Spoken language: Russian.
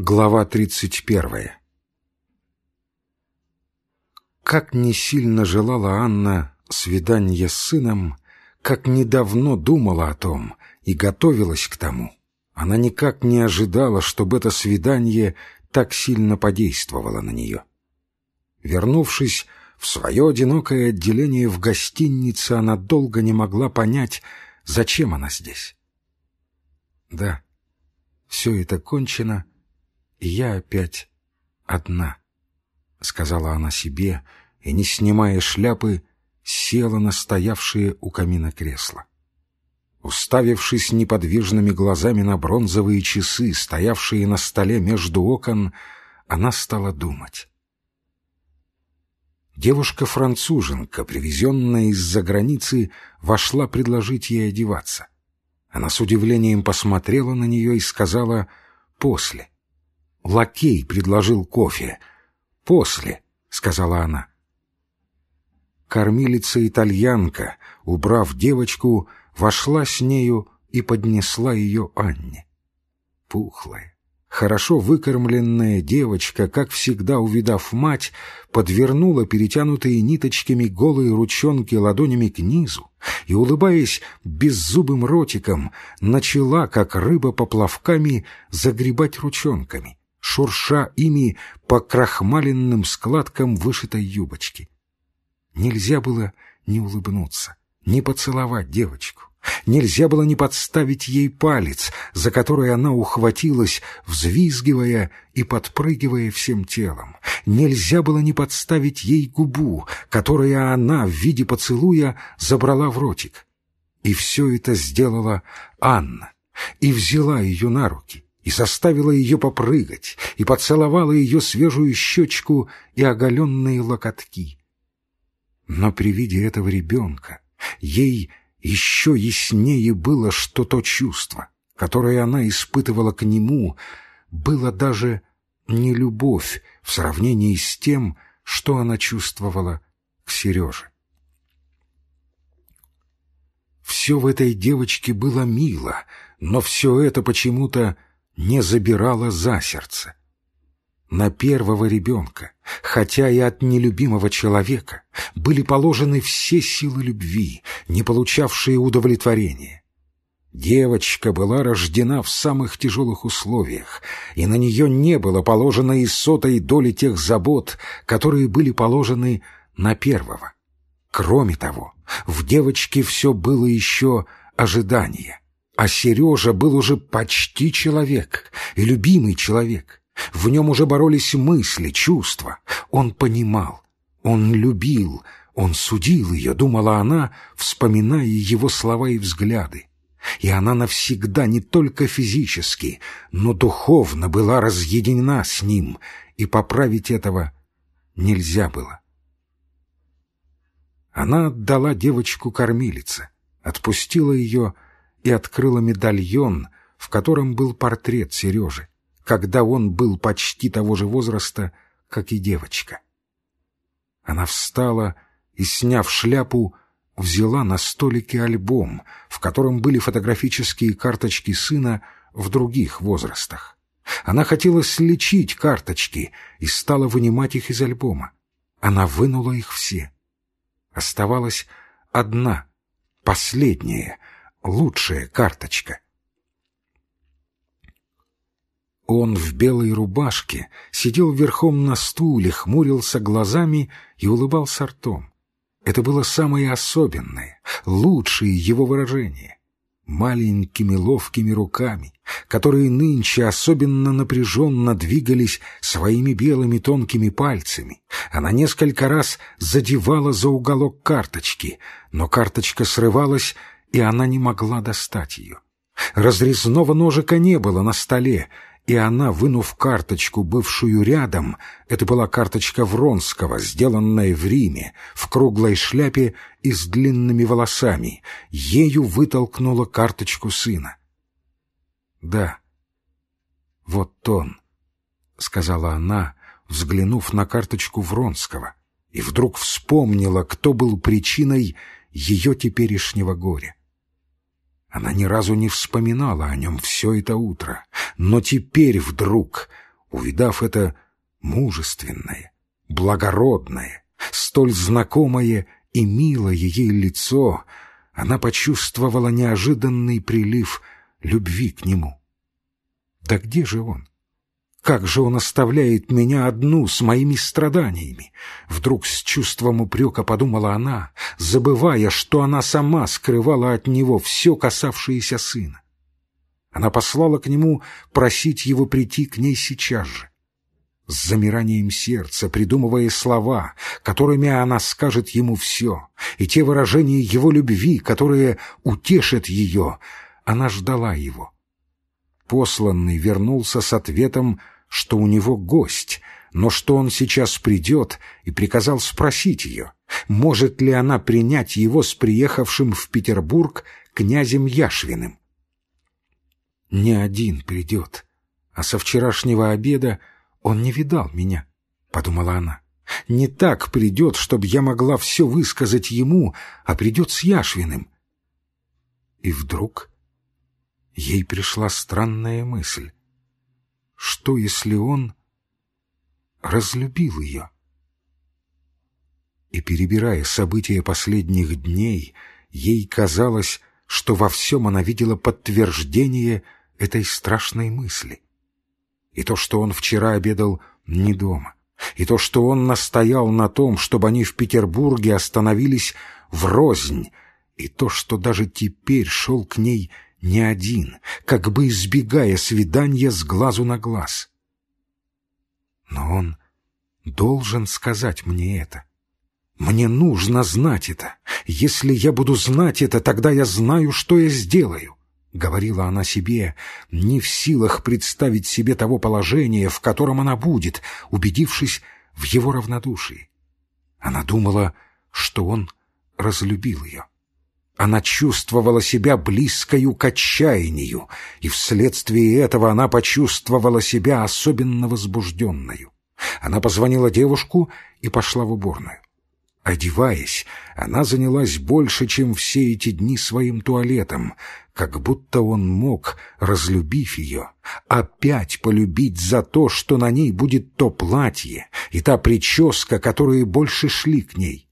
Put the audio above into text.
Глава 31 Как не сильно желала Анна свидания с сыном, как недавно думала о том и готовилась к тому, она никак не ожидала, чтобы это свидание так сильно подействовало на нее. Вернувшись в свое одинокое отделение в гостинице, она долго не могла понять, зачем она здесь. Да, все это кончено — я опять одна», — сказала она себе, и, не снимая шляпы, села на стоявшее у камина кресло. Уставившись неподвижными глазами на бронзовые часы, стоявшие на столе между окон, она стала думать. Девушка-француженка, привезенная из-за границы, вошла предложить ей одеваться. Она с удивлением посмотрела на нее и сказала «после». Лакей предложил кофе. «После», — сказала она. Кормилица-итальянка, убрав девочку, вошла с нею и поднесла ее Анне. Пухлая, хорошо выкормленная девочка, как всегда увидав мать, подвернула перетянутые ниточками голые ручонки ладонями к низу и, улыбаясь беззубым ротиком, начала, как рыба поплавками, загребать ручонками шурша ими по крахмаленным складкам вышитой юбочки. Нельзя было не улыбнуться, не поцеловать девочку. Нельзя было не подставить ей палец, за который она ухватилась, взвизгивая и подпрыгивая всем телом. Нельзя было не подставить ей губу, которую она в виде поцелуя забрала в ротик. И все это сделала Анна, и взяла ее на руки, и заставила ее попрыгать, и поцеловала ее свежую щечку и оголенные локотки. Но при виде этого ребенка ей еще яснее было, что то чувство, которое она испытывала к нему, было даже не любовь в сравнении с тем, что она чувствовала к Сереже. Все в этой девочке было мило, но все это почему-то не забирала за сердце. На первого ребенка, хотя и от нелюбимого человека, были положены все силы любви, не получавшие удовлетворения. Девочка была рождена в самых тяжелых условиях, и на нее не было положено и сотой доли тех забот, которые были положены на первого. Кроме того, в девочке все было еще ожидание — а Сережа был уже почти человек и любимый человек. В нем уже боролись мысли, чувства. Он понимал, он любил, он судил ее, думала она, вспоминая его слова и взгляды. И она навсегда не только физически, но духовно была разъединена с ним, и поправить этого нельзя было. Она отдала девочку кормилице, отпустила ее, и открыла медальон, в котором был портрет Сережи, когда он был почти того же возраста, как и девочка. Она встала и, сняв шляпу, взяла на столике альбом, в котором были фотографические карточки сына в других возрастах. Она хотела слечить карточки и стала вынимать их из альбома. Она вынула их все. Оставалась одна, последняя, лучшая карточка. Он в белой рубашке сидел верхом на стуле, хмурился глазами и улыбался ртом. Это было самое особенное, лучшее его выражение. Маленькими ловкими руками, которые нынче особенно напряженно двигались своими белыми тонкими пальцами, она несколько раз задевала за уголок карточки, но карточка срывалась и она не могла достать ее. Разрезного ножика не было на столе, и она, вынув карточку, бывшую рядом, это была карточка Вронского, сделанная в Риме, в круглой шляпе и с длинными волосами, ею вытолкнула карточку сына. «Да, вот он», — сказала она, взглянув на карточку Вронского, и вдруг вспомнила, кто был причиной ее теперешнего горя. Она ни разу не вспоминала о нем все это утро, но теперь вдруг увидав это мужественное, благородное, столь знакомое и милое ей лицо, она почувствовала неожиданный прилив любви к нему. Да где же он? Как же он оставляет меня одну с моими страданиями? Вдруг с чувством упрека подумала она, забывая, что она сама скрывала от него все, касавшееся сына. Она послала к нему просить его прийти к ней сейчас же. С замиранием сердца, придумывая слова, которыми она скажет ему все, и те выражения его любви, которые утешат ее, она ждала его. Посланный вернулся с ответом, что у него гость, но что он сейчас придет, и приказал спросить ее, может ли она принять его с приехавшим в Петербург князем Яшвиным. «Не один придет, а со вчерашнего обеда он не видал меня», — подумала она. «Не так придет, чтобы я могла все высказать ему, а придет с Яшвиным». И вдруг ей пришла странная мысль. Что, если он разлюбил ее? И, перебирая события последних дней, ей казалось, что во всем она видела подтверждение этой страшной мысли. И то, что он вчера обедал не дома, и то, что он настоял на том, чтобы они в Петербурге остановились в рознь, и то, что даже теперь шел к ней не один, как бы избегая свидания с глазу на глаз. Но он должен сказать мне это. Мне нужно знать это. Если я буду знать это, тогда я знаю, что я сделаю. — говорила она себе, не в силах представить себе того положения, в котором она будет, убедившись в его равнодушии. Она думала, что он разлюбил ее. Она чувствовала себя близкою к отчаянию, и вследствие этого она почувствовала себя особенно возбужденную. Она позвонила девушку и пошла в уборную. Одеваясь, она занялась больше, чем все эти дни своим туалетом, как будто он мог, разлюбив ее, опять полюбить за то, что на ней будет то платье и та прическа, которые больше шли к ней.